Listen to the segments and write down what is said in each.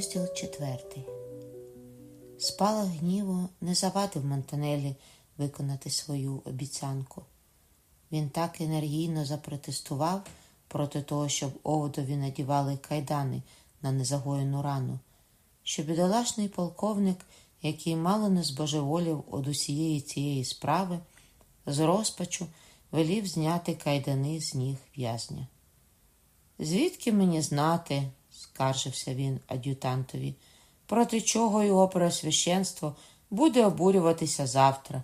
Розділ четвертий. Спалах гніву не завадив Монтанелі виконати свою обіцянку. Він так енергійно запротестував проти того, щоб оводові надівали кайдани на незагоєну рану, що бідолашний полковник, який мало не збожеволів од усієї цієї справи, з розпачу велів зняти кайдани з ніг в'язня. Звідки мені знати, скаржився він ад'ютантові, проти чого його преосвященство буде обурюватися завтра.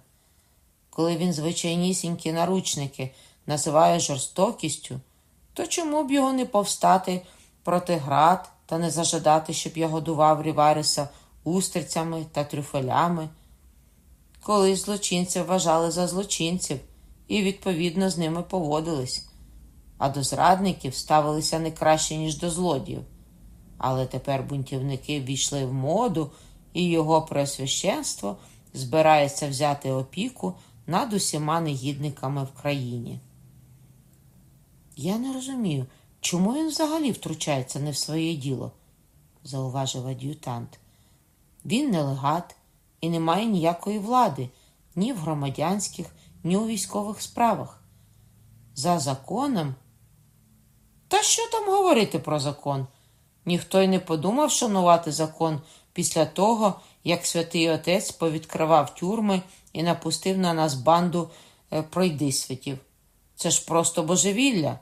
Коли він звичайнісінькі наручники називає жорстокістю, то чому б його не повстати проти град та не зажадати, щоб я годував Рівариса устрицями та трюфелями? Колись злочинців вважали за злочинців і, відповідно, з ними поводились, а до зрадників ставилися не краще, ніж до злодіїв. Але тепер бунтівники ввійшли в моду, і його преосвященство збирається взяти опіку над усіма негідниками в країні. Я не розумію, чому він взагалі втручається не в своє діло, зауважив ад'ютант. Він не легат і не має ніякої влади ні в громадянських, ні у військових справах. За законом. Та що там говорити про закон? Ніхто й не подумав шанувати закон після того, як святий отець повідкривав тюрми і напустив на нас банду е, пройдисвятів. Це ж просто божевілля.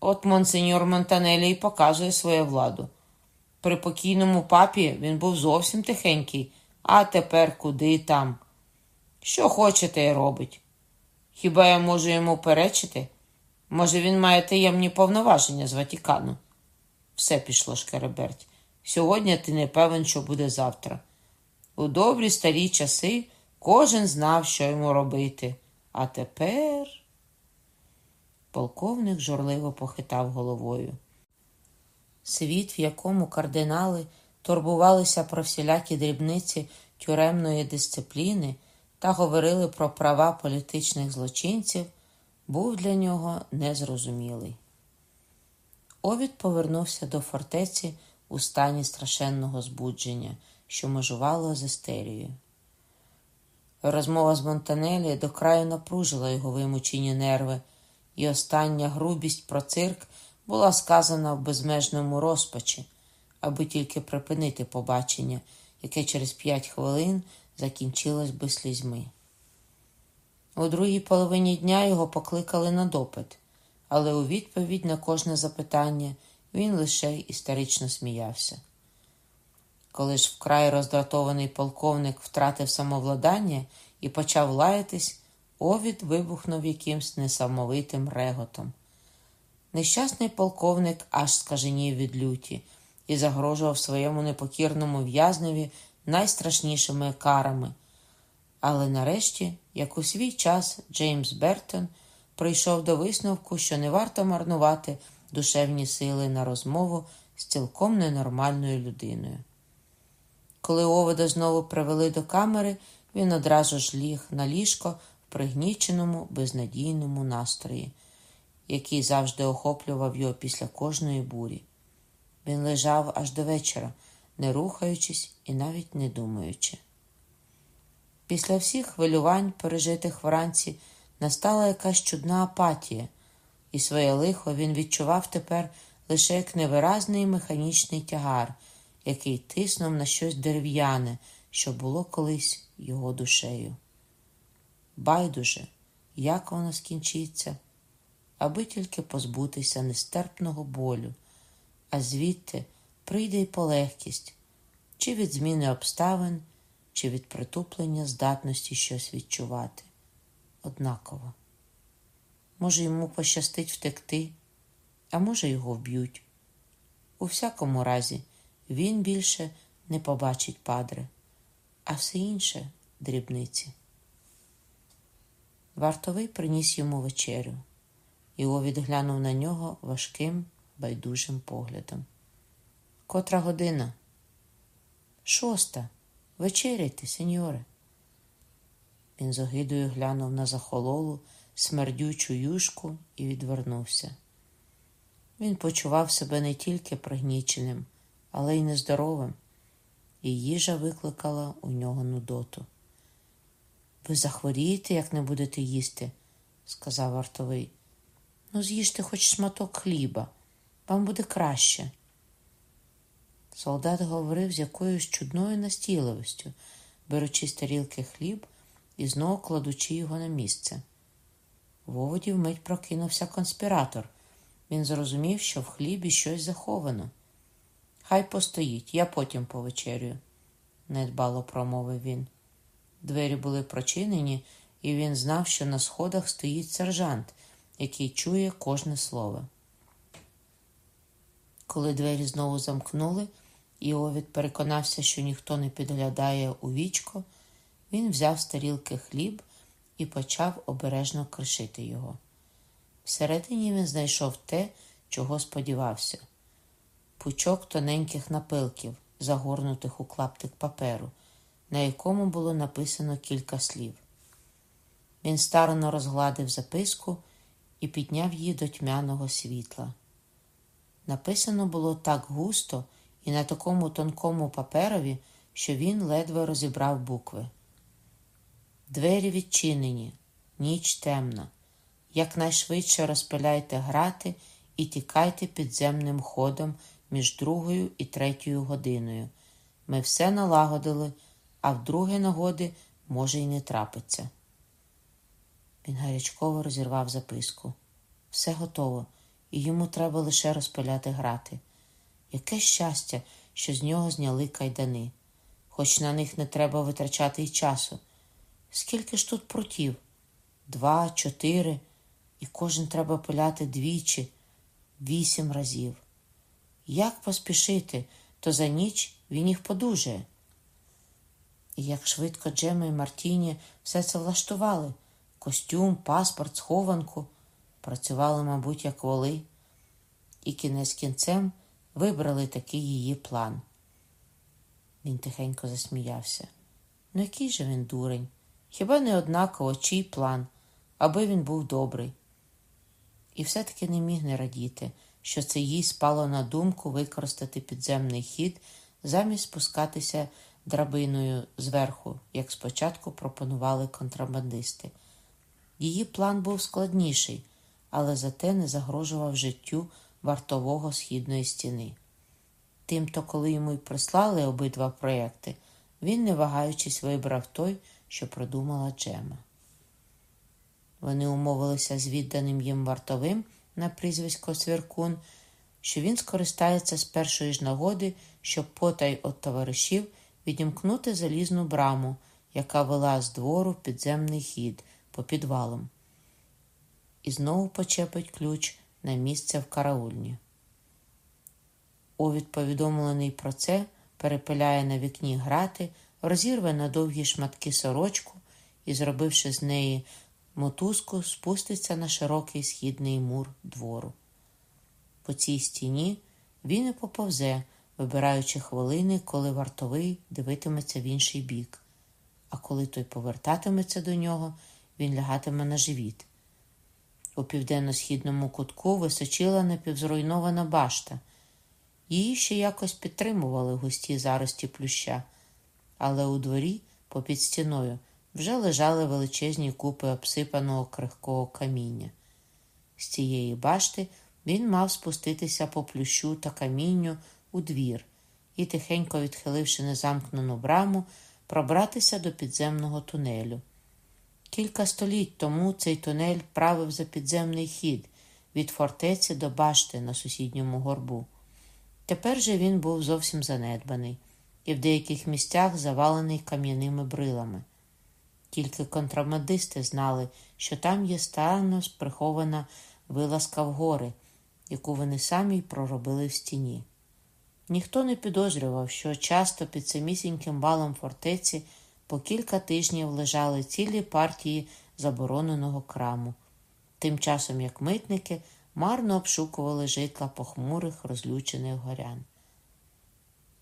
От монсеньор Монтанелі і показує свою владу. При покійному папі він був зовсім тихенький, а тепер куди там? Що хоче, те й робить. Хіба я можу йому перечити? Може, він має таємні повноваження з Ватікану? Все пішло, шкереберть. Сьогодні ти не певен, що буде завтра. У добрі старі часи кожен знав, що йому робити. А тепер. Полковник журливо похитав головою. Світ, в якому кардинали турбувалися про всілякі дрібниці тюремної дисципліни та говорили про права політичних злочинців, був для нього незрозумілий. Овід повернувся до фортеці у стані страшенного збудження, що межувало з естерією. Розмова з Монтанелі до краю напружила його вимучені нерви, і остання грубість про цирк була сказана в безмежному розпачі, аби тільки припинити побачення, яке через п'ять хвилин закінчилось би слізьми. У другій половині дня його покликали на допит, але у відповідь на кожне запитання він лише історично сміявся. Коли ж вкрай роздратований полковник втратив самовладання і почав лаятись, Овід вибухнув якимсь несамовитим реготом. Нещасний полковник аж скаженів від люті і загрожував своєму непокірному в'язневі найстрашнішими карами. Але нарешті, як у свій час, Джеймс Бертон прийшов до висновку, що не варто марнувати душевні сили на розмову з цілком ненормальною людиною. Коли Овода знову привели до камери, він одразу ж ліг на ліжко в пригніченому, безнадійному настрої, який завжди охоплював його після кожної бурі. Він лежав аж до вечора, не рухаючись і навіть не думаючи. Після всіх хвилювань, пережитих вранці, настала якась чудна апатія, і своє лихо він відчував тепер лише як невиразний механічний тягар, який тиснув на щось дерев'яне, що було колись його душею. Байдуже, як воно скінчиться, аби тільки позбутися нестерпного болю, а звідти прийде й полегкість, чи від зміни обставин, чи від притуплення здатності щось відчувати. Однаково. Може, йому пощастить втекти, а може, його вб'ють. У всякому разі, він більше не побачить падре, а все інше дрібниці. Вартовий приніс йому вечерю, Його відглянув на нього важким, байдужим поглядом. Котра година? Шоста. Вечеряйте, сеньоре. Він з огидою глянув на захололу, смердючу юшку і відвернувся. Він почував себе не тільки пригніченим, але й нездоровим, і їжа викликала у нього нудоту. Ви захворієте, як не будете їсти, сказав вартовий. Ну, з'їжте хоч шматок хліба, вам буде краще. Солдат говорив з якоюсь чудною настійливостю, беручи з тарілки хліб і знову кладучи його на місце. В оводі вмить прокинувся конспіратор. Він зрозумів, що в хлібі щось заховано. Хай постоїть, я потім повечерю, недбало промовив він. Двері були прочинені, і він знав, що на сходах стоїть сержант, який чує кожне слово. Коли двері знову замкнули, і Овід переконався, що ніхто не підглядає у вічко, він взяв з тарілки хліб і почав обережно кришити його. Всередині він знайшов те, чого сподівався пучок тоненьких напилків, загорнутих у клаптик паперу, на якому було написано кілька слів. Він старано розгладив записку і підняв її до тьмяного світла. Написано було так густо і на такому тонкому паперові, що він ледве розібрав букви. Двері відчинені, ніч темна. Якнайшвидше розпиляйте грати і тікайте підземним ходом між другою і третьою годиною. Ми все налагодили, а в другі нагоди може й не трапиться. Він гарячково розірвав записку. Все готово, і йому треба лише розпиляти грати. Яке щастя, що з нього зняли кайдани, хоч на них не треба витрачати й часу. Скільки ж тут прутів? Два, чотири, і кожен треба пиляти двічі, вісім разів. Як поспішити, то за ніч він їх подужає. І як швидко Джема і Мартіні все це влаштували костюм, паспорт, схованку, працювали, мабуть, як воли, і кінець кінцем вибрали такий її план. Він тихенько засміявся. Ну, який же він дурень? Хіба не однаково чий план, аби він був добрий? І все-таки не міг не радіти, що це їй спало на думку використати підземний хід замість спускатися драбиною зверху, як спочатку пропонували контрабандисти. Її план був складніший, але зате не загрожував життю вартового східної стіни. Тимто, коли йому й прислали обидва проекти, він, не вагаючись, вибрав той, що продумала Джема. Вони умовилися з відданим їм вартовим на прізвисько Свіркун, що він скористається з першої ж нагоди, щоб потай від товаришів відімкнути залізну браму, яка вела з двору підземний хід по підвалам, і знову почепить ключ на місце в караульні. Овід, повідомлений про це, перепиляє на вікні грати, розірве на довгі шматки сорочку і, зробивши з неї мотузку, спуститься на широкий східний мур двору. По цій стіні він і поповзе, вибираючи хвилини, коли вартовий дивитиметься в інший бік, а коли той повертатиметься до нього, він лягатиме на живіт. У південно-східному кутку височила напівзруйнована башта. Її ще якось підтримували густі зарості плюща, але у дворі, попід стіною, вже лежали величезні купи обсипаного крихкого каміння. З цієї башти він мав спуститися по плющу та камінню у двір і, тихенько відхиливши незамкнену браму, пробратися до підземного тунелю. Кілька століть тому цей тунель правив за підземний хід від фортеці до башти на сусідньому горбу. Тепер же він був зовсім занедбаний і в деяких місцях завалений кам'яними брилами. Тільки контрабандисти знали, що там є старано прихована вилазка в гори, яку вони самі й проробили в стіні. Ніхто не підозрював, що часто під самісіньким валом фортеці по кілька тижнів лежали цілі партії забороненого краму, тим часом як митники марно обшукували житла похмурих розлючених горян.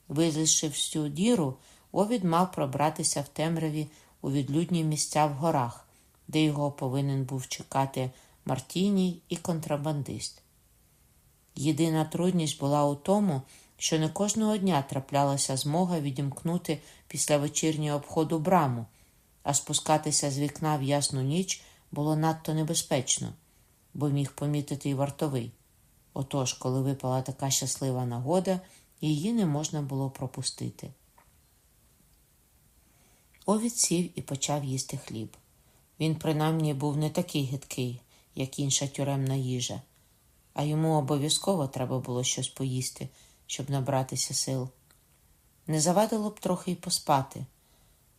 Вилізши всю діру, Овід мав пробратися в темряві у відлюдні місця в горах, де його повинен був чекати Мартіній і контрабандист. Єдина трудність була у тому, що не кожного дня траплялася змога відімкнути після вечірнього обходу браму, а спускатися з вікна в ясну ніч було надто небезпечно, бо міг помітити й вартовий. Отож, коли випала така щаслива нагода, її не можна було пропустити. Овід сів і почав їсти хліб. Він, принаймні, був не такий гидкий, як інша тюремна їжа, а йому обов'язково треба було щось поїсти, щоб набратися сил. Не завадило б трохи й поспати.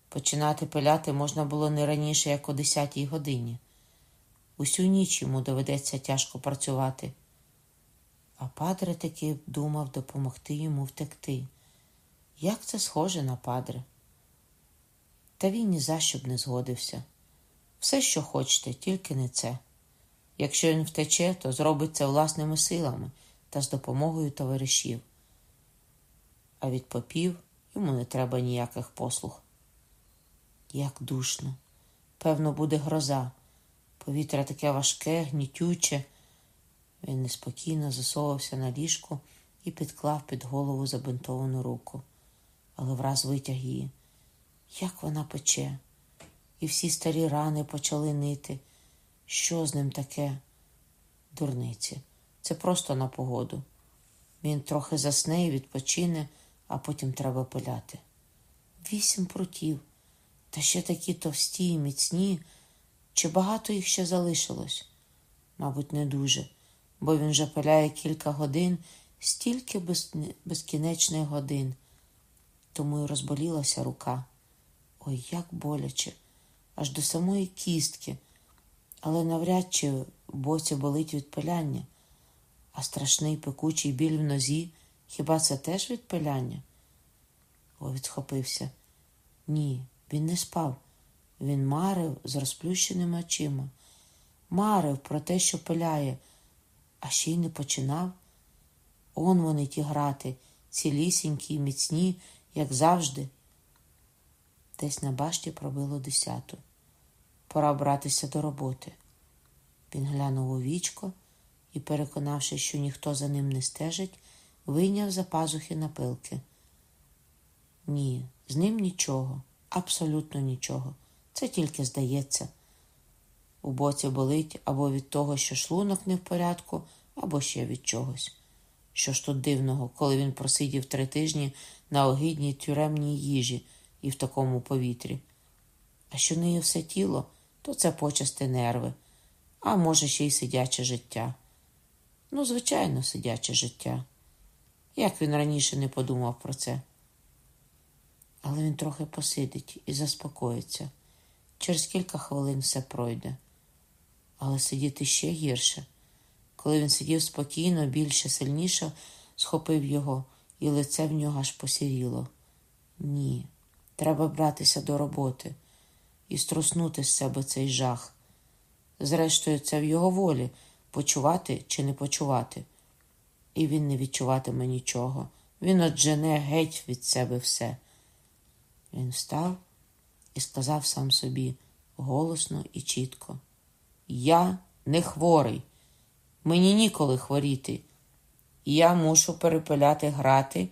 Починати пиляти можна було не раніше, як о десятій годині. Усю ніч йому доведеться тяжко працювати. А падре таки думав допомогти йому втекти. Як це схоже на падре? Та він ні за що б не згодився. Все, що хочете, тільки не це. Якщо він втече, то зробить це власними силами та з допомогою товаришів. А від попів йому не треба ніяких послуг. Як душно, певно, буде гроза. Повітря таке важке, гнітюче. Він неспокійно засовався на ліжку і підклав під голову забинтовану руку, але враз витяг її. Як вона пече, і всі старі рани почали нити. Що з ним таке? Дурниці, це просто на погоду. Він трохи засне і відпочине, а потім треба пиляти. Вісім прутів, та ще такі товсті і міцні. Чи багато їх ще залишилось? Мабуть, не дуже, бо він вже пиляє кілька годин, стільки безкінечних годин. Тому й розболілася рука. Ой, як боляче, аж до самої кістки, але навряд чи боці болить від пиляння, а страшний пекучий біль в нозі, хіба це теж від пиляння? Овід схопився. Ні, він не спав. Він марив з розплющеними очима, марив про те, що пиляє, а ще й не починав. Он вони ті грати, цілісінькі й міцні, як завжди. Десь на башті пробило десяту. Пора братися до роботи. Він глянув у вічко і, переконавшись, що ніхто за ним не стежить, вийняв за пазухи напилки. Ні, з ним нічого, абсолютно нічого. Це тільки здається. У боці болить або від того, що шлунок не в порядку, або ще від чогось. Що ж тут дивного, коли він просидів три тижні на огидній тюремній їжі і в такому повітрі. А що нею все тіло, то це почасти нерви, а може, ще й сидяче життя. Ну, звичайно, сидяче життя. Як він раніше не подумав про це. Але він трохи посидить і заспокоїться. Через кілька хвилин все пройде. Але сидіти ще гірше. Коли він сидів спокійно, більше сильніше схопив його, і лице в нього аж посіріло. Ні, треба братися до роботи і струснути з себе цей жах. Зрештою, це в його волі почувати чи не почувати. І він не відчуватиме нічого. Він отжене геть від себе все. Він встав і сказав сам собі голосно і чітко: Я не хворий, мені ніколи хворіти. Я мушу перепиляти грати,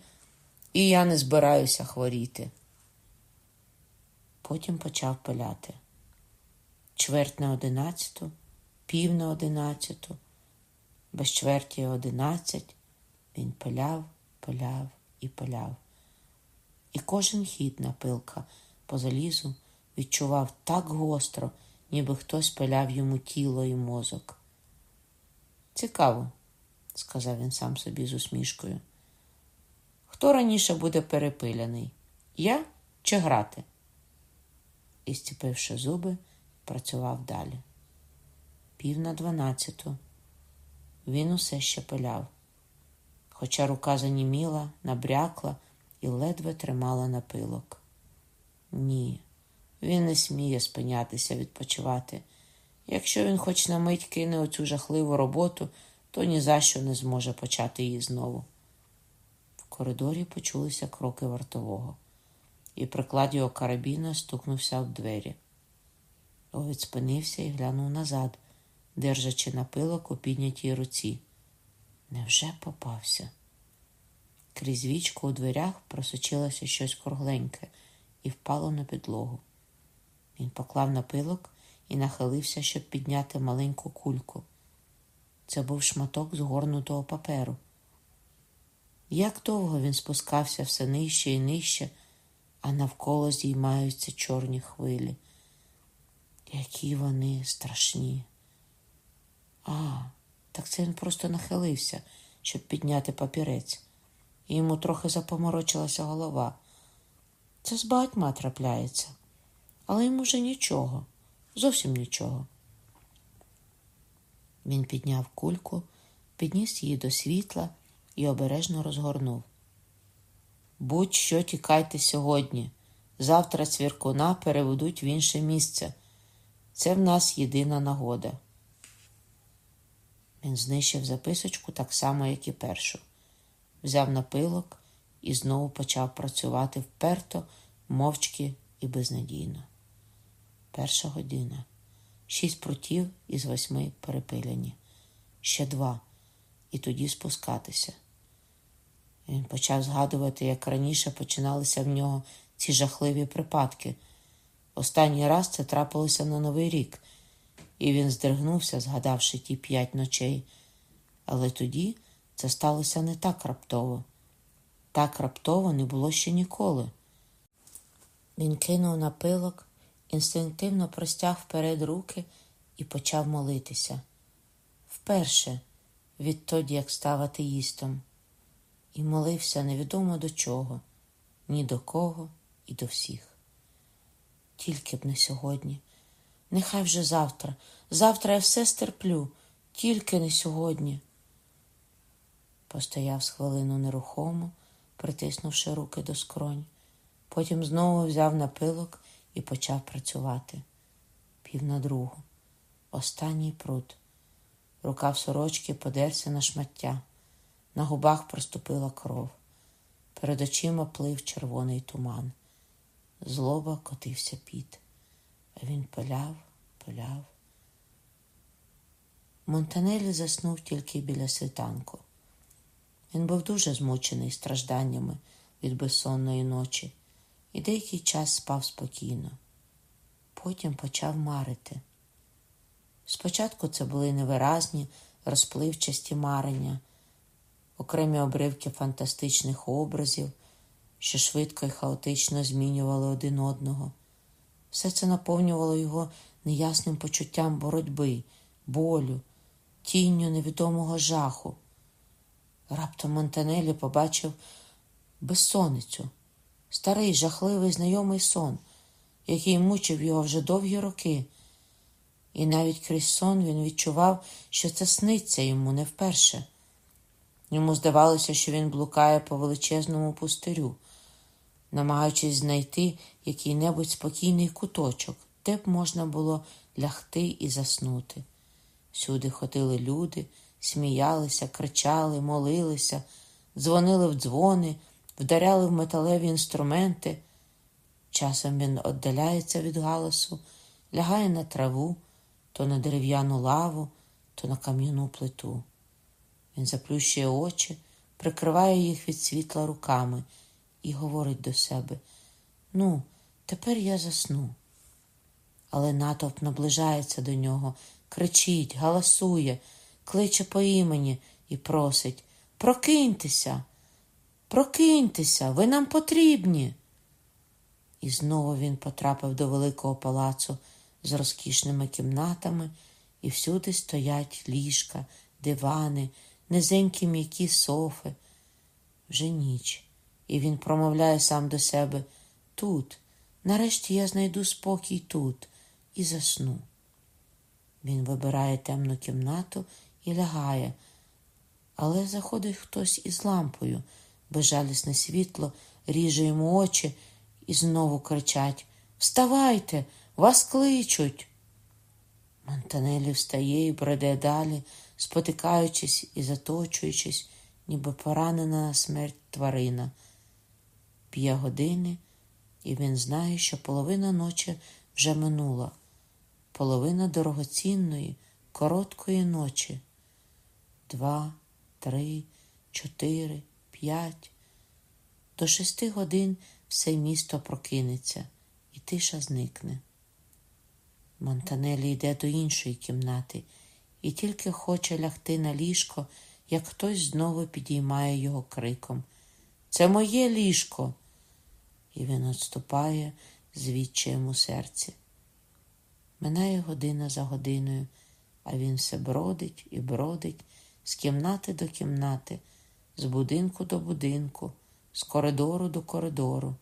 і я не збираюся хворіти. Потім почав пиляти. Чверть на одинадцяту, пів на одинадцяту, без чверті одинадцять він пиляв, пиляв і пиляв. І кожен хід напилка по залізу відчував так гостро, ніби хтось пиляв йому тіло і мозок. Цікаво, сказав він сам собі з усмішкою. Хто раніше буде перепиляний? Я чи грати? І, стіпивши зуби, працював далі. Пів на дванадцяту. Він усе ще пиляв, хоча рука заніміла, набрякла і ледве тримала напилок. Ні, він не сміє спинятися, відпочивати. Якщо він хоч на мить кине оцю жахливу роботу, то ні за що не зможе почати її знову. В коридорі почулися кроки вартового, і приклад його карабіна стукнувся в двері. Овід спинився і глянув назад, держачи напилок у піднятій руці. Невже попався? Крізь вічку у дверях просочилося щось кругленьке і впало на підлогу. Він поклав напилок і нахилився, щоб підняти маленьку кульку. Це був шматок згорнутого паперу. Як довго він спускався все нижче і нижче, а навколо здіймаються чорні хвилі. Які вони страшні. А, так це він просто нахилився, щоб підняти папірець, і йому трохи запоморочилася голова. Це з багатьма трапляється, але йому вже нічого, зовсім нічого. Він підняв кульку, підніс її до світла і обережно розгорнув. Будь-що тікайте сьогодні. Завтра цвіркуна переведуть в інше місце. Це в нас єдина нагода. Він знищив записочку так само, як і першу, взяв напилок і знову почав працювати вперто, мовчки і безнадійно. Перша година. Шість прутів із восьми перепиляні, ще два, і тоді спускатися. Він почав згадувати, як раніше починалися в нього ці жахливі припадки. Останній раз це трапилося на Новий рік, і він здригнувся, згадавши ті п'ять ночей. Але тоді це сталося не так раптово. Так раптово не було ще ніколи. Він кинув напилок, інстинктивно простяг вперед руки і почав молитися. Вперше, відтоді, як став атеїстом і молився невідомо до чого, ні до кого і до всіх. Тільки б не сьогодні, нехай вже завтра, завтра я все стерплю, тільки не сьогодні. Постояв з хвилину нерухомо, притиснувши руки до скронь, потім знову взяв напилок і почав працювати. Пів на другу, останній пруд. Рука в сорочки подерся на шмаття. На губах проступила кров. Перед очима плив червоний туман. Злоба котився піт. А він пиляв, пиляв. Монтанелі заснув тільки біля світанку. Він був дуже змучений стражданнями від безсонної ночі і деякий час спав спокійно. Потім почав марити. Спочатку це були невиразні, розпливчасті марення окремі обривки фантастичних образів, що швидко і хаотично змінювали один одного. Все це наповнювало його неясним почуттям боротьби, болю, тінню невідомого жаху. Раптом Монтанелі побачив безсоницю, старий, жахливий знайомий сон, який мучив його вже довгі роки. І навіть крізь сон він відчував, що це сниться йому не вперше. Йому здавалося, що він блукає по величезному пустирю, намагаючись знайти який-небудь спокійний куточок, де б можна було лягти і заснути. Всюди ходили люди, сміялися, кричали, молилися, дзвонили в дзвони, вдаряли в металеві інструменти. Часом він віддаляється від галасу, лягає на траву, то на дерев'яну лаву, то на кам'яну плиту. Він заплющує очі, прикриває їх від світла руками і говорить до себе: Ну, тепер я засну. Але натовп наближається до нього, кричить, галасує, кличе по імені і просить Прокиньтеся, прокиньтеся, ви нам потрібні. І знову він потрапив до великого палацу з розкішними кімнатами, і всюди стоять ліжка, дивани низенькі м'які софи. Вже ніч, і він промовляє сам до себе тут, нарешті я знайду спокій тут і засну. Він вибирає темну кімнату і лягає, але заходить хтось із лампою, безжалісне світло ріже йому очі і знову кричать Вставайте, вас кличуть. Монтанелі встає і бреде далі, спотикаючись і заточуючись, ніби поранена на смерть тварина. П'є години, і він знає, що половина ночі вже минула, половина дорогоцінної, короткої ночі. Два, три, чотири, п'ять. До шести годин все місто прокинеться, і тиша зникне. Монтанелі йде до іншої кімнати і тільки хоче лягти на ліжко, як хтось знову підіймає його криком. Це моє ліжко. І він відступає з у серці. Минає година за годиною, а він все бродить і бродить з кімнати до кімнати, з будинку до будинку, з коридору до коридору.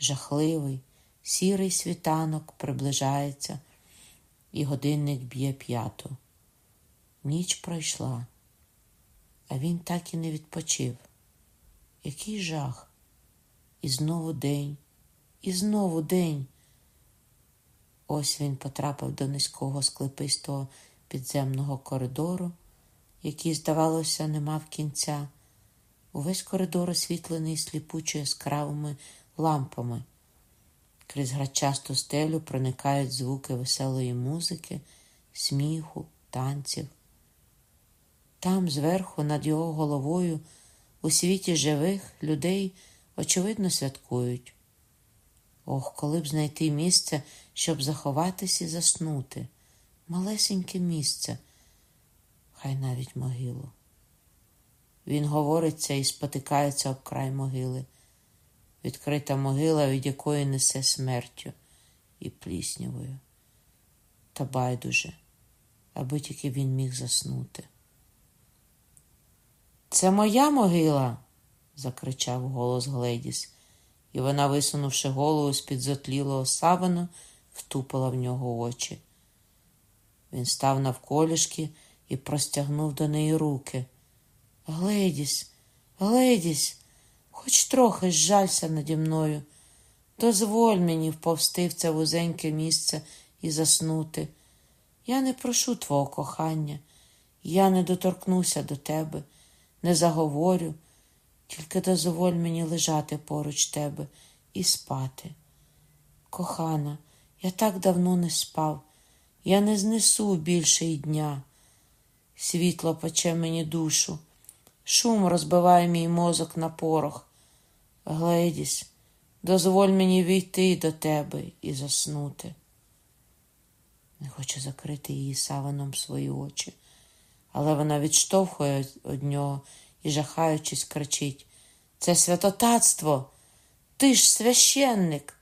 Жахливий, сірий світанок приближається, і годинник б'є п'яту. Ніч пройшла, а він так і не відпочив. Який жах! І знову день, і знову день. Ось він потрапив до низького склепистого підземного коридору, який, здавалося, не мав кінця. Увесь коридор освітлений сліпучо яскравими лампами. Крізь грачасту стелю проникають звуки веселої музики, сміху, танців. Там, зверху, над його головою, у світі живих людей, очевидно, святкують. Ох, коли б знайти місце, щоб заховатись і заснути. Малесеньке місце, хай навіть могилу. Він говориться і спотикається об край могили, відкрита могила, від якої несе смертю і пліснявою. Та байдуже, аби тільки він міг заснути. Це моя могила, закричав голос Гледіс, і вона, висунувши голову з-під зотлілого савану, втупила в нього очі. Він став навколішки і простягнув до неї руки. Гледісь, гледісь, хоч трохи жалься наді мною. Дозволь мені вповсти в це вузеньке місце і заснути. Я не прошу твого кохання, я не доторкнуся до тебе, не заговорю, тільки дозволь мені лежати поруч тебе і спати. Кохана, я так давно не спав, я не знесу більше й дня. Світло пече мені душу, шум розбиває мій мозок на порох. Гледісь, дозволь мені війти до тебе і заснути. Не хочу закрити її саваном свої очі, але вона відштовхує від нього і, жахаючись, кричить Це святотатство, ти ж священник.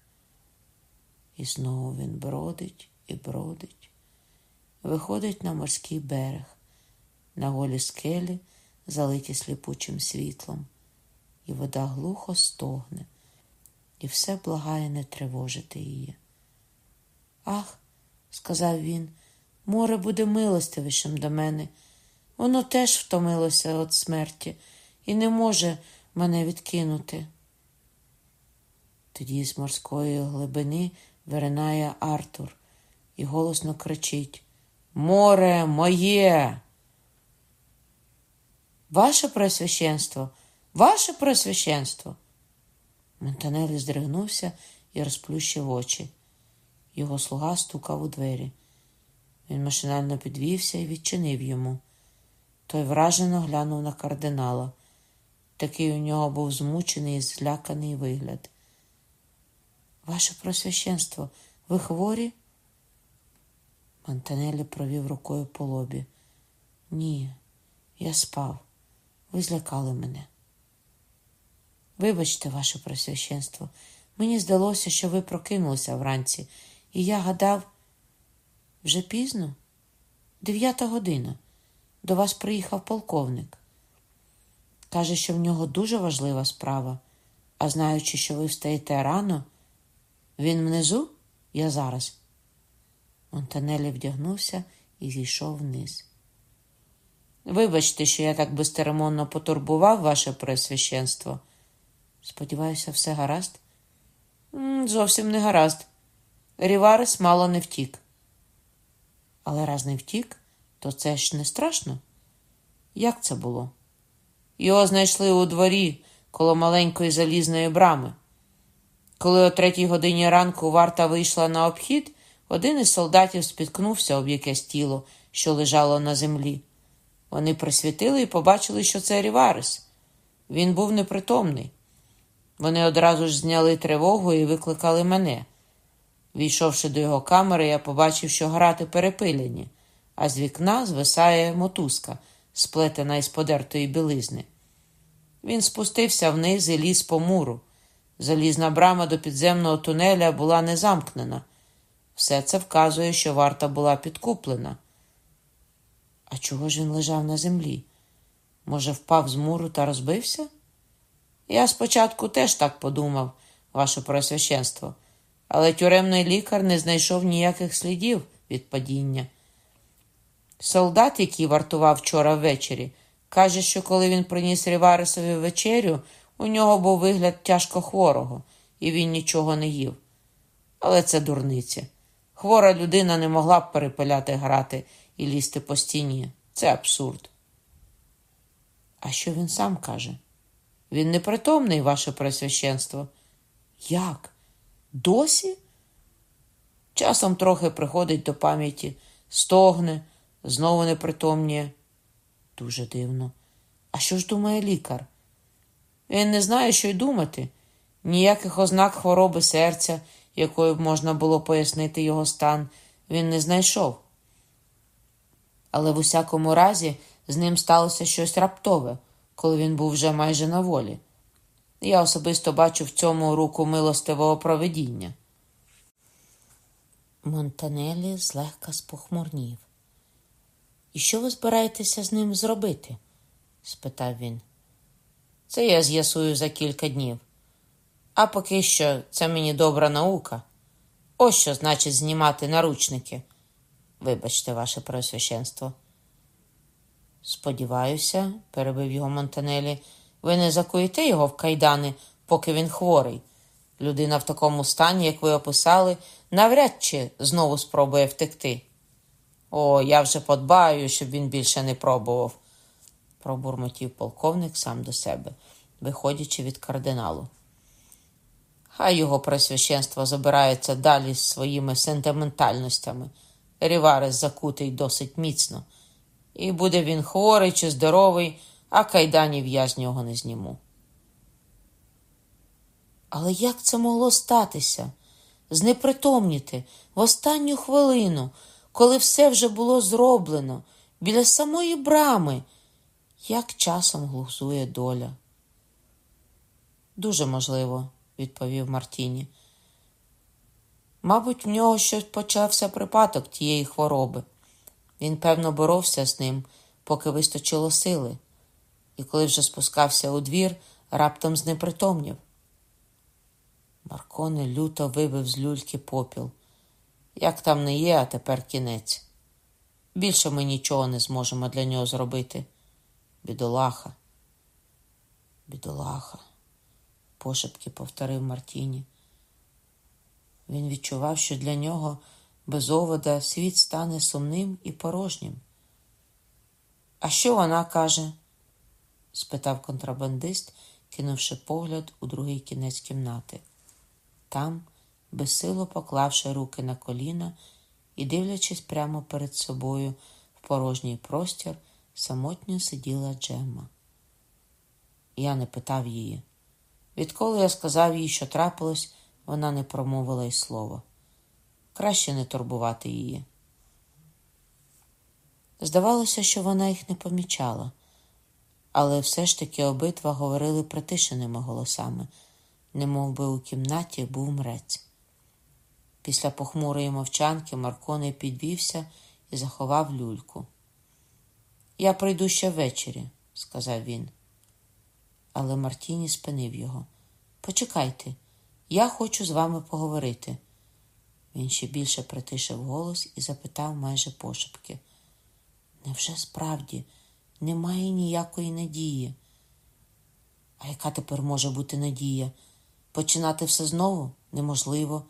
І знову він бродить і бродить, виходить на морський берег, на голі скелі, залиті сліпучим світлом, і вода глухо стогне, і все благає не тривожити її. Ах, сказав він, море буде милостивішим до мене. Воно теж втомилося від смерті і не може мене відкинути. Тоді з морської глибини виринає Артур і голосно кричить Море моє. Ваше пресвященство, ваше пресвященство. Монтанелі здригнувся і розплющив очі. Його слуга стукав у двері. Він машинально підвівся і відчинив йому. Той вражено глянув на кардинала. Такий у нього був змучений і зляканий вигляд. Ваше просвященство, ви хворі? Монтанелі провів рукою по лобі. Ні, я спав. Ви злякали мене. Вибачте, ваше просвященство, мені здалося, що ви прокинулися вранці, і я гадав, вже пізно, дев'ята година. До вас приїхав полковник. Каже, що в нього дуже важлива справа, а знаючи, що ви встаєте рано, він внизу, я зараз. Монтанелі вдягнувся і зійшов вниз. Вибачте, що я так безцеремонно потурбував ваше пресвященство. Сподіваюся, все гаразд? Зовсім не гаразд. Ріварес мало не втік. Але раз не втік, то це ж не страшно? Як це було? Його знайшли у дворі коло маленької залізної брами. Коли о третій годині ранку варта вийшла на обхід, один із солдатів спіткнувся об якесь тіло, що лежало на землі. Вони присвітили і побачили, що це Ріварес. Він був непритомний. Вони одразу ж зняли тривогу і викликали мене. Війшовши до його камери, я побачив, що грати перепилені, а з вікна звисає мотузка, сплетена із подертої білизни. Він спустився вниз і ліз по муру. Залізна брама до підземного тунеля була не замкнена. Все це вказує, що варта була підкуплена. А чого ж він лежав на землі? Може, впав з муру та розбився? Я спочатку теж так подумав, ваше Пресвященство, але тюремний лікар не знайшов ніяких слідів від падіння. Солдат, який вартував вчора ввечері, каже, що коли він приніс Ріваресові вечерю, у нього був вигляд тяжко хворого, і він нічого не їв. Але це дурниці. Хвора людина не могла б перепиляти грати і лізти по стіні. Це абсурд. А що він сам каже? Він непритомний, ваше Пресвященство. Як? Досі? Часом трохи приходить до пам'яті, стогне, знову непритомніє. Дуже дивно. А що ж думає лікар? Він не знає, що й думати. Ніяких ознак хвороби серця, якою б можна було пояснити його стан, він не знайшов. Але в усякому разі з ним сталося щось раптове, коли він був вже майже на волі. Я особисто бачу в цьому руку милостивого проведіння. Монтанелі злегка спохмурнів. І що ви збираєтеся з ним зробити? спитав він. Це я з'ясую за кілька днів. А поки що це мені добра наука. Ось що значить знімати наручники. Вибачте, ваше Преосвященство. Сподіваюся, перебив його Монтанелі, ви не закуєте його в кайдани, поки він хворий. Людина в такому стані, як ви описали, навряд чи знову спробує втекти. О, я вже подбаю, щоб він більше не пробував, пробурмотів полковник сам до себе, виходячи від кардиналу. Хай його пресвященство забирається далі з своїми сентиментальностями. Ріварес закутий досить міцно. І буде він хворий чи здоровий, а кайданів я з нього не зніму. Але як це могло статися? Знепритомніти в останню хвилину, коли все вже було зроблено, біля самої брами, як часом глузує доля. Дуже можливо, відповів Мартіні. Мабуть, в нього щось почався припадок тієї хвороби. Він, певно, боровся з ним, поки вистачило сили, і коли вже спускався у двір, раптом знепритомнів. Марконе люто вибив з люльки попіл. Як там не є, а тепер кінець. Більше ми нічого не зможемо для нього зробити. Бідолаха, бідолаха, пошепки повторив Мартіні. Він відчував, що для нього без овода світ стане сумним і порожнім. А що вона каже? спитав контрабандист, кинувши погляд у другий кінець кімнати. Там, безсило поклавши руки на коліна і дивлячись прямо перед собою в порожній простір, самотньо сиділа Джемма. Я не питав її. Відколи я сказав їй, що трапилось, вона не промовила й слова. Краще не турбувати її. Здавалося, що вона їх не помічала, але все ж таки обидва говорили притишеними голосами, немов би у кімнаті був мрець. Після похмурої мовчанки Марконий підвівся і заховав люльку. Я прийду ще ввечері, сказав він. Але Мартіні спинив його. Почекайте, я хочу з вами поговорити. Він ще більше притишив голос і запитав майже пошепки. Невже справді немає ніякої надії? А яка тепер може бути надія? Починати все знову неможливо.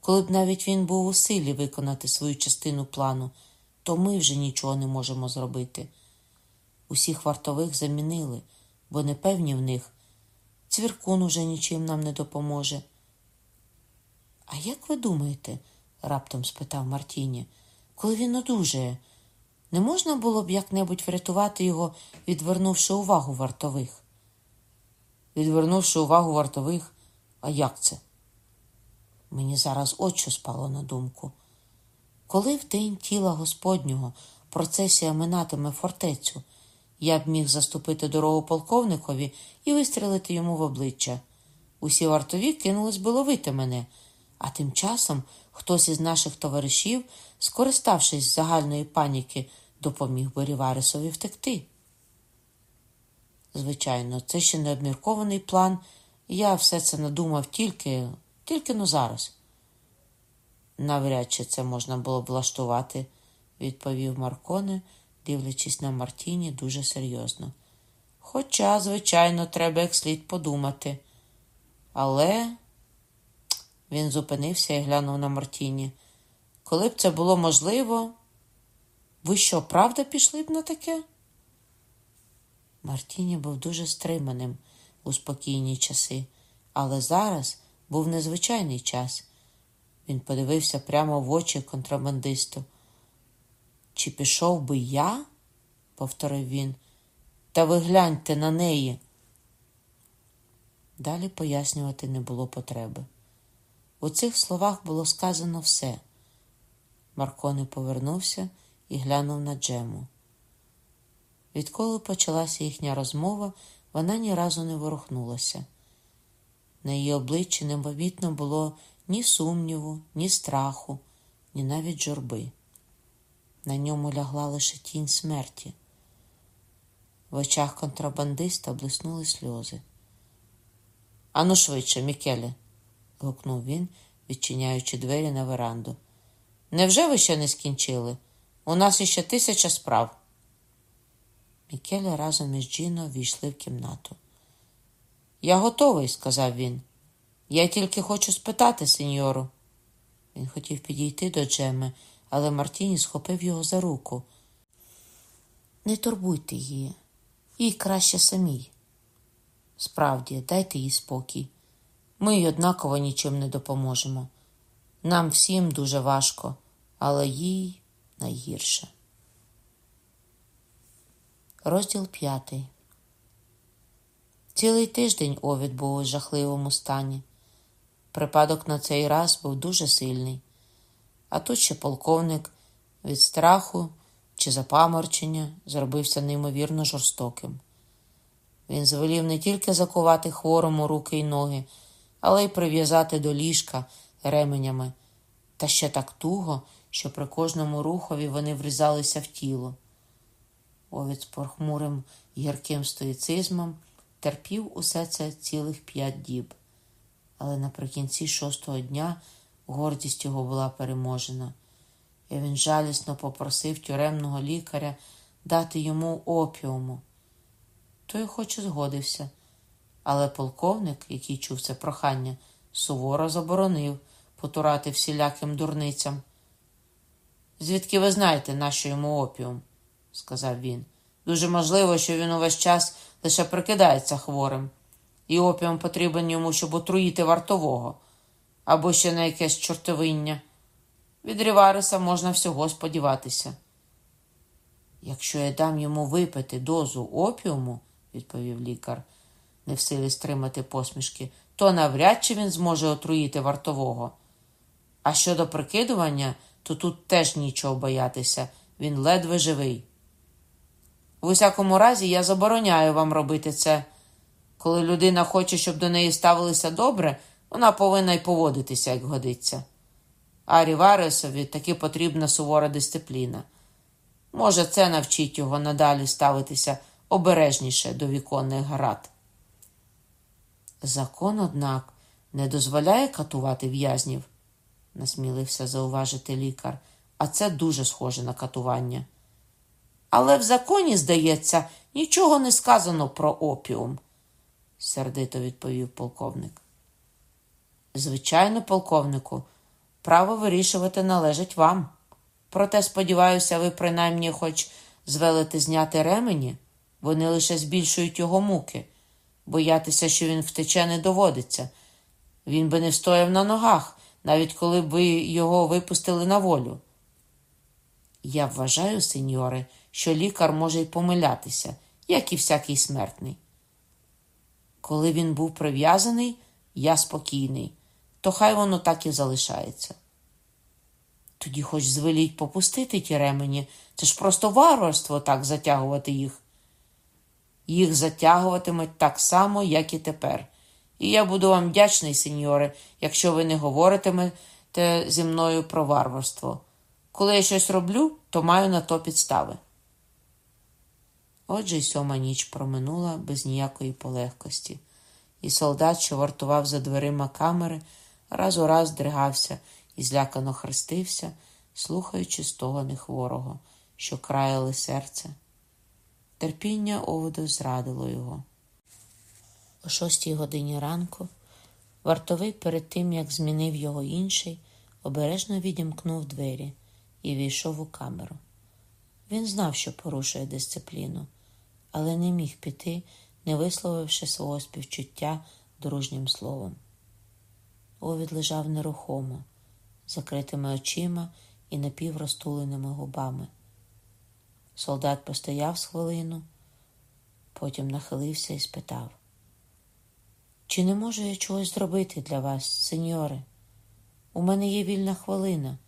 Коли б навіть він був у силі виконати свою частину плану, то ми вже нічого не можемо зробити. Усіх вартових замінили, бо не певні в них. Цвіркун уже нічим нам не допоможе. А як ви думаєте, раптом спитав Мартіні, коли він одужає, не можна було б як-небудь врятувати його, відвернувши увагу вартових? відвернувши увагу вартових. А як це? Мені зараз що спало на думку. Коли в день тіла Господнього процесія минатиме фортецю, я б міг заступити дорогу полковникові і вистрілити йому в обличчя. Усі вартові кинулись би ловити мене, а тим часом хтось із наших товаришів, скориставшись загальної паніки, допоміг би Ріварисові втекти. Звичайно, це ще не обміркований план, я все це надумав тільки, тільки но зараз. Навряд чи це можна було б влаштувати, відповів Марконе, дивлячись на Мартіні дуже серйозно. Хоча, звичайно, треба як слід подумати. Але він зупинився і глянув на Мартіні. Коли б це було можливо, ви що, правда пішли б на таке? Мартіні був дуже стриманим у спокійні часи, але зараз був незвичайний час. Він подивився прямо в очі контрабандисту. Чи пішов би я? повторив він. Та ви гляньте на неї. Далі пояснювати не було потреби. У цих словах було сказано все. Маркони повернувся і глянув на Джему. Відколи почалася їхня розмова, вона ні разу не ворухнулася. На її обличчі непомітно було ні сумніву, ні страху, ні навіть журби. На ньому лягла лише тінь смерті. В очах контрабандиста блиснули сльози. Ану швидше, Мікеле, гукнув він, відчиняючи двері на веранду. Невже ви ще не скінчили? У нас іще тисяча справ. Мікеле разом із Джіно війшли в кімнату. Я готовий, сказав він. Я тільки хочу спитати, сеньору. Він хотів підійти до Джеми, але Мартіні схопив його за руку. Не турбуйте її, їй краще самій. Справді, дайте їй спокій. Ми й однаково нічим не допоможемо. Нам всім дуже важко, але їй найгірше. Розділ п'ятий. Цілий тиждень Овід був у жахливому стані. Припадок на цей раз був дуже сильний, а тут ще полковник від страху чи запаморчення зробився неймовірно жорстоким. Він звелів не тільки закувати хворому руки й ноги, але й прив'язати до ліжка ременями, та ще так туго, що при кожному рухові вони врізалися в тіло. Овід з похмурим гірким стоїцизмом терпів усе це цілих п'ять діб, але наприкінці шостого дня гордість його була переможена, і він жалісно попросив тюремного лікаря дати йому опіуму. Той хоч і згодився, але полковник, який чув це прохання, суворо заборонив потурати всіляким дурницям. Звідки ви знаєте, нащо йому опіум? сказав він. Дуже можливо, що він увесь час лише прикидається хворим, і опіум потрібен йому, щоб отруїти вартового або ще на якесь чортовиння. Від Рівариса можна всього сподіватися. Якщо я дам йому випити дозу опіуму, відповів лікар, не в силі стримати посмішки, то навряд чи він зможе отруїти вартового. А щодо прикидування, то тут теж нічого боятися, він ледве живий. В усякому разі, я забороняю вам робити це. Коли людина хоче, щоб до неї ставилися добре, вона повинна й поводитися, як годиться. А Ріваресові таки потрібна сувора дисципліна. Може, це навчить його надалі ставитися обережніше до віконних град. Закон, однак, не дозволяє катувати в'язнів, насмілився зауважити лікар, а це дуже схоже на катування. Але в законі, здається, нічого не сказано про опіум, сердито відповів полковник. Звичайно, полковнику, право вирішувати належить вам. Проте, сподіваюся, ви принаймні хоч звелите зняти ремені, вони лише збільшують його муки. Боятися, що він втече, не доводиться. Він би не встояв на ногах, навіть коли б ви його випустили на волю. Я вважаю, сеньоре, що лікар може й помилятися, як і всякий смертний. Коли він був прив'язаний, я спокійний, то хай воно так і залишається. Тоді хоч звеліть попустити ті ремені, це ж просто варварство так затягувати їх. Їх затягуватимуть так само, як і тепер. І я буду вам вдячний, сеньоре, якщо ви не говоритимете зі мною про варварство. Коли я щось роблю, то маю на то підстави. Отже й сьома ніч проминула без ніякої полегкості, і солдат, що вартував за дверима камери, раз у раз дригався і злякано хрестився, слухаючи стогони хворого, що краяли серце. Терпіння оводу зрадило його. О шостій годині ранку вартовий перед тим, як змінив його інший, обережно відімкнув двері і війшов у камеру. Він знав, що порушує дисципліну, але не міг піти, не висловивши свого співчуття дружнім словом. Овід лежав нерухомо, закритими очима і напіврозтуленими губами. Солдат постояв з хвилину, потім нахилився і спитав: Чи не можу я чогось зробити для вас, сеньоре? У мене є вільна хвилина.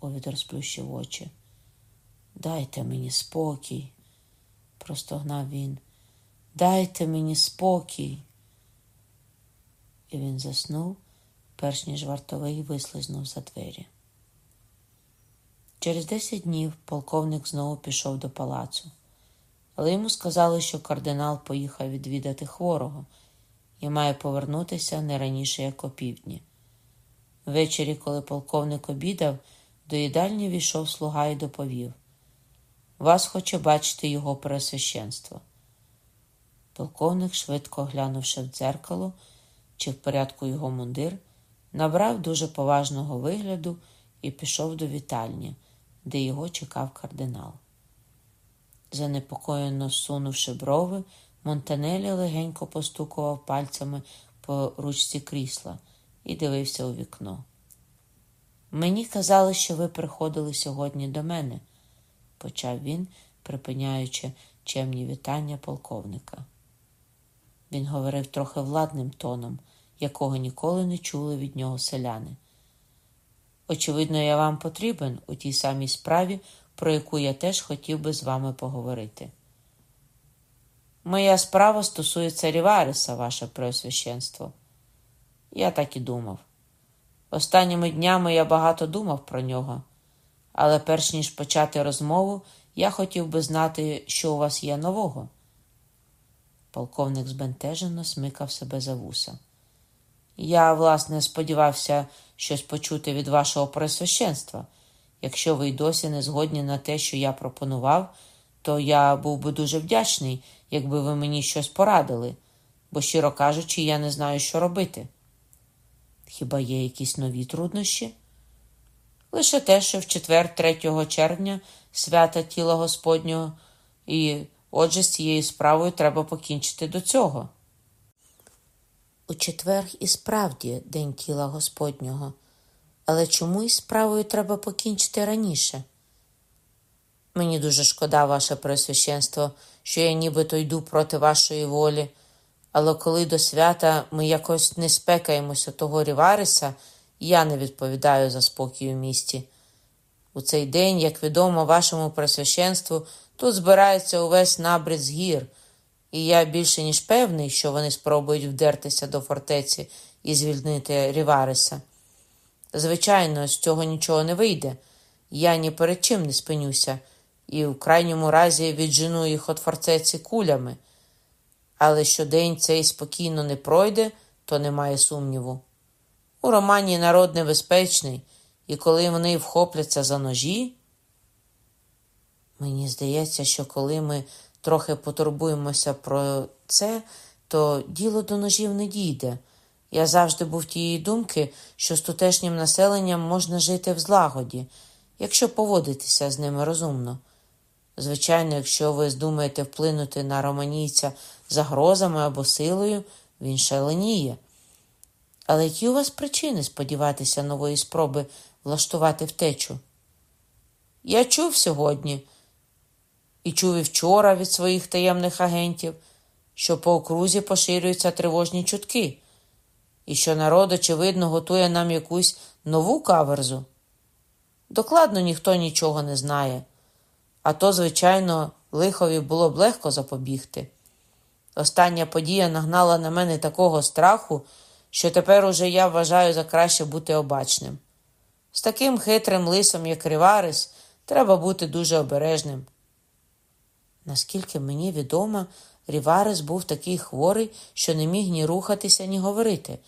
Овід розплющив очі. Дайте мені спокій, простогнав він. Дайте мені спокій. І він заснув, перш ніж вартовий вислизнув за двері. Через десять днів полковник знову пішов до палацу, але йому сказали, що кардинал поїхав відвідати хворого і має повернутися не раніше, як опівдні. Ввечері, коли полковник обідав, до їдальні війшов слуга і доповів Вас хоче бачити його пересвященство. Полковник, швидко глянувши в дзеркало, чи в порядку його мундир, набрав дуже поважного вигляду і пішов до вітальні, де його чекав кардинал. Занепокоєно сунувши брови, Монтанелі легенько постукував пальцями по ручці крісла і дивився у вікно. Мені казали, що ви приходили сьогодні до мене, почав він, припиняючи чемні вітання полковника. Він говорив трохи владним тоном, якого ніколи не чули від нього селяни. Очевидно, я вам потрібен у тій самій справі, про яку я теж хотів би з вами поговорити. Моя справа стосується Рівариса, ваше преосвященство. Я так і думав. Останніми днями я багато думав про нього, але перш ніж почати розмову, я хотів би знати, що у вас є нового. Полковник збентежено смикав себе за вуса. Я, власне, сподівався щось почути від вашого пресвященства. Якщо ви й досі не згодні на те, що я пропонував, то я був би дуже вдячний, якби ви мені щось порадили, бо, щиро кажучи, я не знаю, що робити. Хіба є якісь нові труднощі? Лише те, що в четвер, 3 червня, свята тіла Господнього, і отже, з цією справою треба покінчити до цього. У четвер і справді день тіла Господнього, але чому із справою треба покінчити раніше? Мені дуже шкода, ваше Пресвященство, що я нібито йду проти вашої волі, але коли до свята ми якось не спекаємося того Рівариса, я не відповідаю за спокій у місті. У цей день, як відомо вашому пресвященству, тут збирається увесь набрід з гір, і я більше ніж певний, що вони спробують вдертися до фортеці і звільнити Рівариса. Звичайно, з цього нічого не вийде. Я ні перед чим не спинюся, і в крайньому разі віджену їх від фортеці кулями. Але що день цей спокійно не пройде, то немає сумніву. У романі народ небезпечний, і коли вони вхопляться за ножі. Мені здається, що коли ми трохи потурбуємося про це, то діло до ножів не дійде. Я завжди був тієї думки, що з тутешнім населенням можна жити в злагоді, якщо поводитися з ними розумно. Звичайно, якщо ви здумаєте вплинути на романійця загрозами або силою, він шаленіє. Але які у вас причини сподіватися нової спроби влаштувати втечу? Я чув сьогодні і чув і вчора від своїх таємних агентів, що по окрузі поширюються тривожні чутки, і що народ, очевидно, готує нам якусь нову каверзу. Докладно ніхто нічого не знає, а то, звичайно, лихові було б легко запобігти. Остання подія нагнала на мене такого страху, що тепер уже я вважаю за краще бути обачним. З таким хитрим лисом, як Риварис, треба бути дуже обережним. Наскільки мені відомо, Ріварес був такий хворий, що не міг ні рухатися, ні говорити.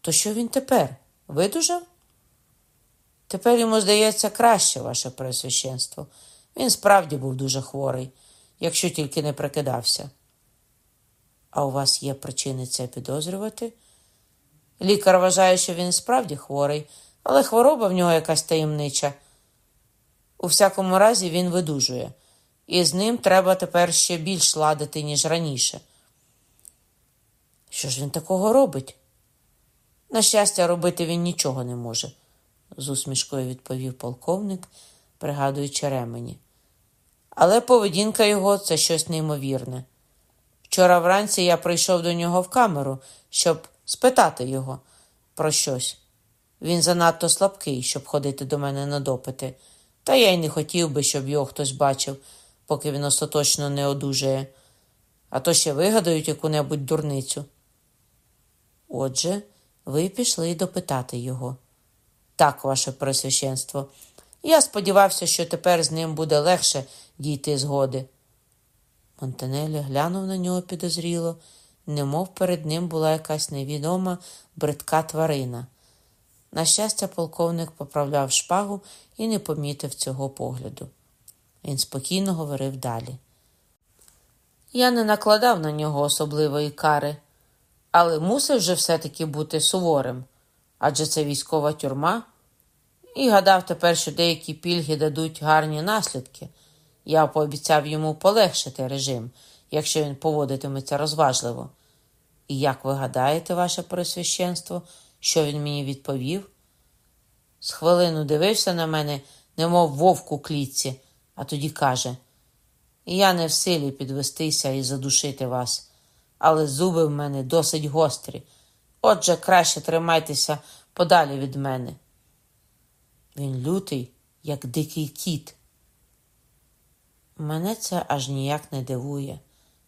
То що він тепер? Видужав? Тепер йому здається краще, ваше Преосвященство. Він справді був дуже хворий, якщо тільки не прикидався. А у вас є причини це підозрювати? Лікар вважає, що він справді хворий, але хвороба в нього якась таємнича. У всякому разі, він видужує, і з ним треба тепер ще більш ладити, ніж раніше. Що ж він такого робить? На щастя, робити він нічого не може, з усмішкою відповів полковник, пригадуючи ремені. Але поведінка його це щось неймовірне. Вчора вранці я прийшов до нього в камеру, щоб спитати його про щось. Він занадто слабкий, щоб ходити до мене на допити, та я й не хотів би, щоб його хтось бачив, поки він остаточно не одужає, а то ще вигадають яку-небудь дурницю. Отже, ви пішли допитати його. Так, ваше пресвященство. Я сподівався, що тепер з ним буде легше дійти згоди. Монтанелі глянув на нього підозріло, немов перед ним була якась невідома бридка тварина. На щастя, полковник поправляв шпагу і не помітив цього погляду. Він спокійно говорив далі. Я не накладав на нього особливої кари, але мусив же все-таки бути суворим, адже це військова тюрма, і гадав тепер, що деякі пільги дадуть гарні наслідки. Я пообіцяв йому полегшити режим, якщо він поводитиметься розважливо. І як ви гадаєте, ваше просвященство, що він мені відповів? З хвилину дивився на мене, немов вовк у клітці, а тоді каже: Я не в силі підвестися і задушити вас, але зуби в мене досить гострі. Отже, краще тримайтеся подалі від мене. Він лютий, як дикий кіт. Мене це аж ніяк не дивує,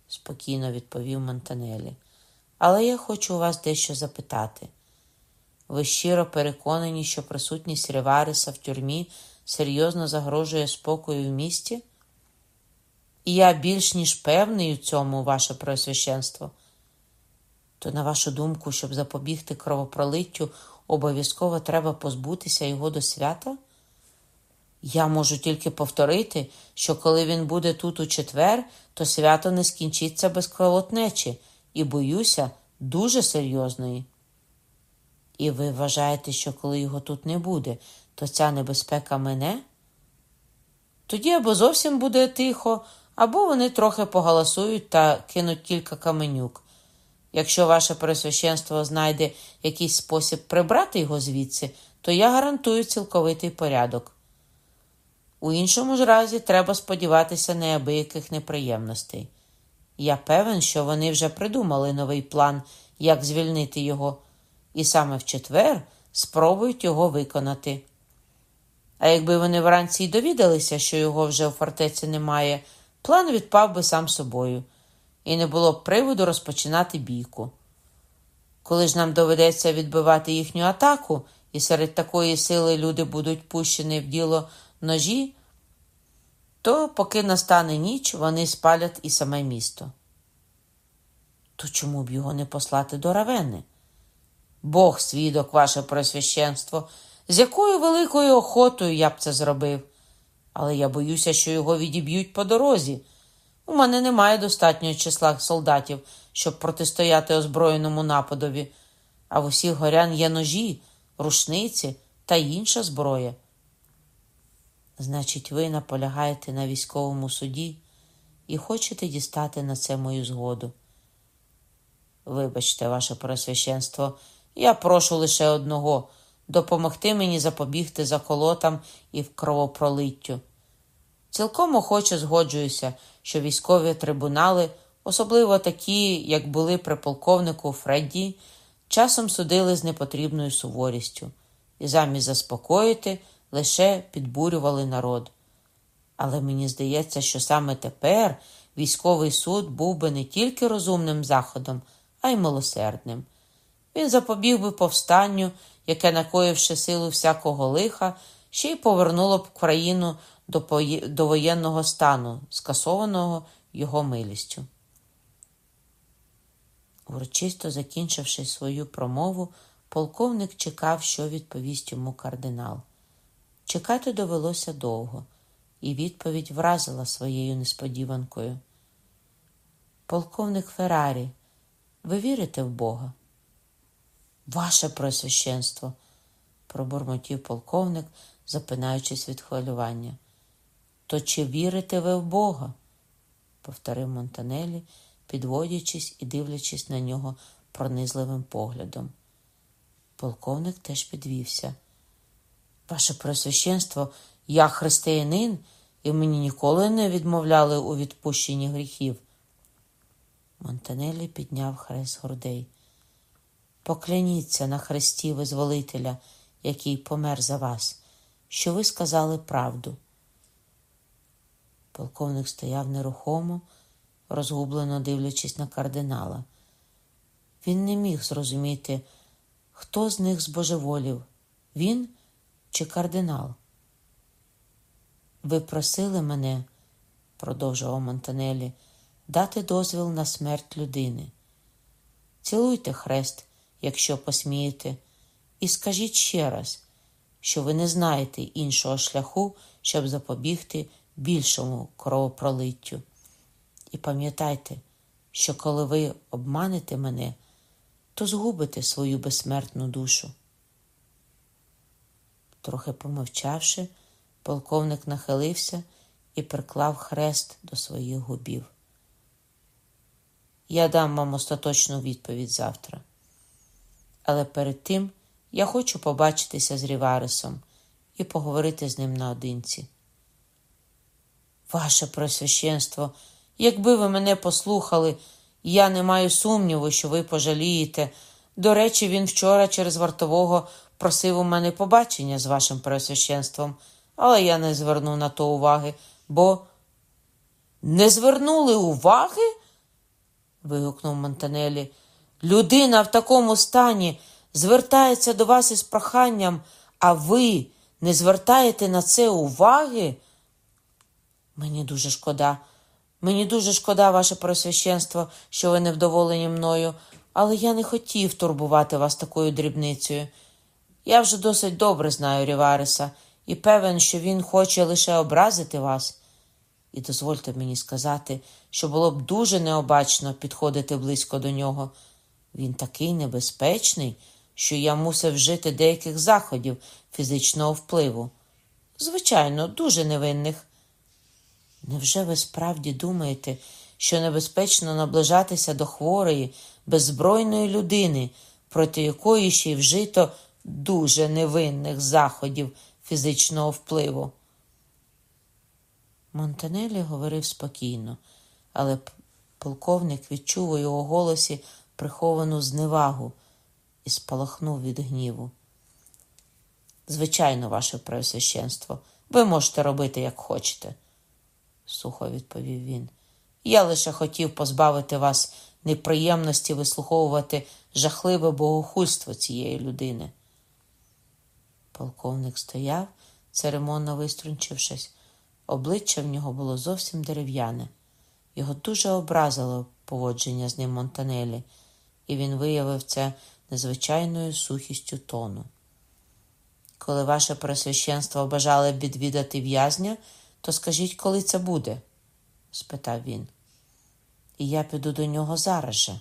спокійно відповів Монтанелі. Але я хочу вас дещо запитати. Ви щиро переконані, що присутність Ревариса в тюрмі серйозно загрожує спокою в місті? І я більш ніж певний у цьому, ваше Преосвященство. То, на вашу думку, щоб запобігти кровопролиттю, обов'язково треба позбутися його до свята? Я можу тільки повторити, що коли він буде тут у четвер, то свято не скінчиться без кровотнечі і, боюся, дуже серйозної. І ви вважаєте, що коли його тут не буде, то ця небезпека мене? Тоді або зовсім буде тихо, або вони трохи погаласують та кинуть кілька каменюк. Якщо ваше пресвященство знайде якийсь спосіб прибрати його звідси, то я гарантую цілковитий порядок. У іншому ж разі треба сподіватися неабияких неприємностей. Я певен, що вони вже придумали новий план, як звільнити його, і саме в четвер спробують його виконати. А якби вони вранці й довідалися, що його вже у фортеці немає, план відпав би сам собою, і не було б приводу розпочинати бійку. Коли ж нам доведеться відбивати їхню атаку, і серед такої сили люди будуть пущені в діло ножі, то, поки настане ніч, вони спалять і саме місто. То чому б його не послати до Равени? Бог свідок, ваше просвященство, з якою великою охотою я б це зробив. Але я боюся, що його відіб'ють по дорозі. У мене немає достатнього числа солдатів, щоб протистояти озброєному нападові, а в усіх горян є ножі, рушниці та інша зброя. Значить, ви наполягаєте на військовому суді і хочете дістати на це мою згоду. Вибачте, ваше просвященство, я прошу лише одного допомогти мені запобігти заколотам і кровопролиттю. Цілком охоче згоджуюся, що військові трибунали особливо такі, як були при полковнику Фредді, часом судили з непотрібною суворістю і замість заспокоїти лише підбурювали народ. Але мені здається, що саме тепер військовий суд був би не тільки розумним заходом, а й милосердним. Він запобіг би повстанню, яке, накоївши силу всякого лиха, ще й повернуло б країну до, до воєнного стану, скасованого його милістю. Урочисто закінчивши свою промову, полковник чекав, що відповість йому кардинал. Чекати довелося довго, і відповідь вразила своєю несподіванкою. Полковник Феррарі, ви вірите в Бога? Ваше Просвященство, пробурмотів полковник, запинаючись від хвилювання. То чи вірите ви в Бога? повторив Монтанелі, підводячись і дивлячись на нього пронизливим поглядом. Полковник теж підвівся. Ваше Пресвященство, я християнин, і мені ніколи не відмовляли у відпущенні гріхів. Монтанелі підняв хрест гордей. Покляніться на хресті визволителя, який помер за вас, що ви сказали правду. Полковник стояв нерухомо, розгублено дивлячись на кардинала. Він не міг зрозуміти, хто з них збожеволів, він чи кардинал. Ви просили мене, продовжував Монтанелі, дати дозвіл на смерть людини. Цілуйте хрест, якщо посмієте, і скажіть ще раз, що ви не знаєте іншого шляху, щоб запобігти більшому кровопролиттю. І пам'ятайте, що коли ви обманете мене, то згубите свою безсмертну душу. Трохи помовчавши, полковник нахилився і приклав хрест до своїх губів. Я дам вам остаточну відповідь завтра. Але перед тим я хочу побачитися з Ріварисом і поговорити з ним наодинці. Ваше Просвященство, якби ви мене послухали, я не маю сумніву, що ви пожалієте. До речі, він вчора через вартового просив у мене побачення з вашим Пресвященством, але я не звернув на то уваги, бо не звернули уваги? вигукнув Монтанелі. Людина в такому стані звертається до вас із проханням, а ви не звертаєте на це уваги? Мені дуже шкода. Мені дуже шкода, ваше Просвященство, що ви невдоволені мною, але я не хотів турбувати вас такою дрібницею. Я вже досить добре знаю Рівариса і певен, що він хоче лише образити вас. І дозвольте мені сказати, що було б дуже необачно підходити близько до нього. Він такий небезпечний, що я мусив вжити деяких заходів фізичного впливу. Звичайно, дуже невинних. Невже ви справді думаєте, що небезпечно наближатися до хворої, беззбройної людини, проти якої ще й вжито дуже невинних заходів фізичного впливу? Монтанелі говорив спокійно, але полковник відчув у його голосі приховану зневагу і спалахнув від гніву. Звичайно, ваше Преосвященство, ви можете робити, як хочете сухо відповів він. Я лише хотів позбавити вас неприємності вислуховувати жахливе богохульство цієї людини. Полковник стояв, церемонно виструнчившись. Обличчя в нього було зовсім дерев'яне. Його дуже образило поводження з ним Монтанелі, і він виявив це незвичайною сухістю тону. Коли ваше просвященство бажали б відвідати в'язня, то скажіть, коли це буде? спитав він. І я піду до нього зараз же.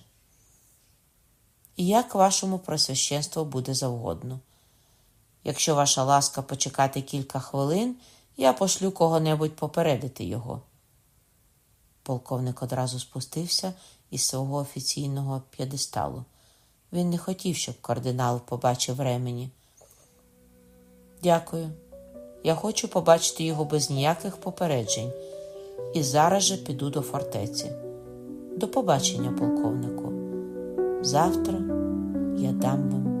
І як вашому просвященству буде завгодно. Якщо ваша ласка почекати кілька хвилин, я пошлю кого-небудь попередити його. Полковник одразу спустився із свого офіційного п'єдесталу. Він не хотів, щоб кардинал побачив ремені. Дякую. Я хочу побачити його без ніяких попереджень і зараз же піду до фортеці. До побачення, полковнику. Завтра я дам вам